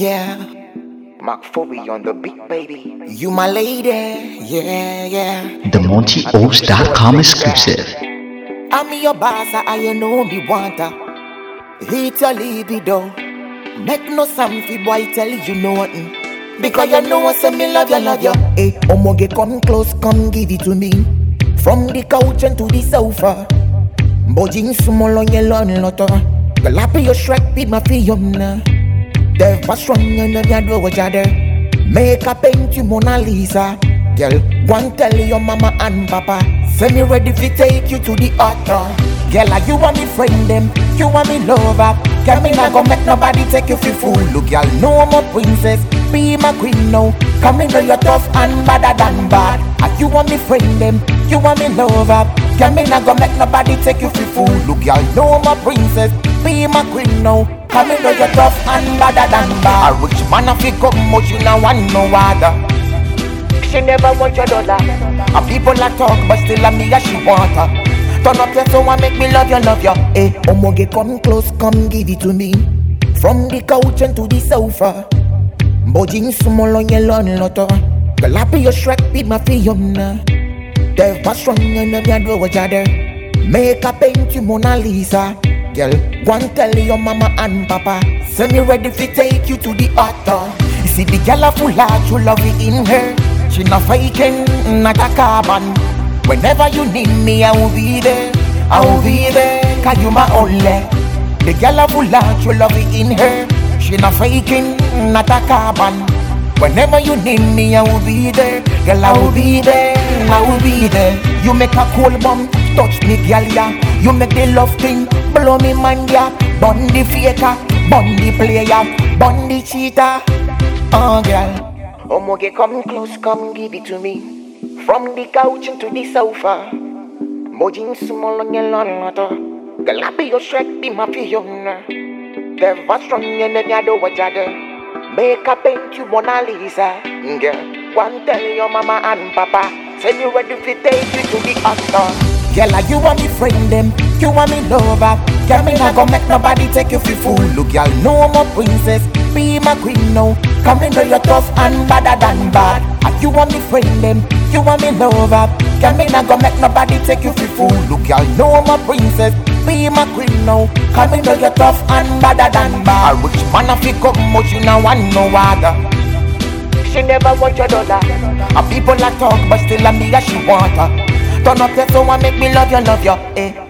yeah. Mark Foley on the beat, baby. You my lady, yeah, yeah. The MontyOaks.com exclusive. I'm your boss, I you know me want her. Hit your libido. Make no sound fi boy tell you nothing. Because you know say me love you, love you. Hey, omoge come close, come give it to me. From the couch and to the sofa. Bojing small on your lawn loto. Galapi your shrek beat my fiona. Dev was strong and then you do what you there. Make a paint you Mona Lisa. Girl, one tell your mama and papa. Send me ready to take you to the altar. Girl, are you want me friend them? You want me lover? Girl, me not gonna make nobody take you for fool. Look, girl, no more princess. Be my queen now. Come in, girl, you're tough and badder than bad. Are you want me friend them? You want me lover? Girl, me not gonna make nobody take you for fool. Look, girl, no more princess. Be my queen now. Come in, girl, you're tough and badder than bad. A rich man, if you come much, you not want no other. She never want your dollar. And people a talk, but still a me as she want her. Turn up your soul and make me love you, love you. Hey, omoge, come close, come give it to me. From the couch and to the sofa. Bojing small on your lawn loto. Galapi your shrek beat my fiona. Dev was strong and them you do there. Make a paint you Mona Lisa. Girl, and tell your mama and papa. Send me ready to take you to the altar. You see the girl a full heart, you love it in her. She not faking, not a carbon. Whenever you need me, I will be there. I will be there, cause you my only. The girl a full heart, you love it in her. She not faking, not a carbon. Whenever you need me, I will be there. Girl, I will be there. I will be there. You make a cool bomb, touch me, girl, yeah. You make the love thing, blow me, man, yeah. Bun the faker, bun the player, bun the cheater. Oh, girl. Omoge, come close, come give it to me. From the couch into the sofa. Mojing small on your lawn, water. Galapi your shrek, be my fiona. The was strong and then do what do. Make a paint you Mona Lisa. Girl, one tell your mama and papa. Send you ready to take you to the altar. Girl, are you want me friend them? You want me lover? Girl, me not gonna make nobody take you for fool. Look, girl, no more princess. Be my queen now. Come in, you're tough and badder than bad. Are you want me friend them? You want me lover? Girl, me not gonna make nobody take you for fool. Look, girl, no more princess. Be my queen now. Come in, girl, you're tough and badder than bad. A rich man, if you come much, you not want no other. She never want your dollar. And people a talk, but still a me as she want her. Turn up your soul and make me love you, love you. Eh.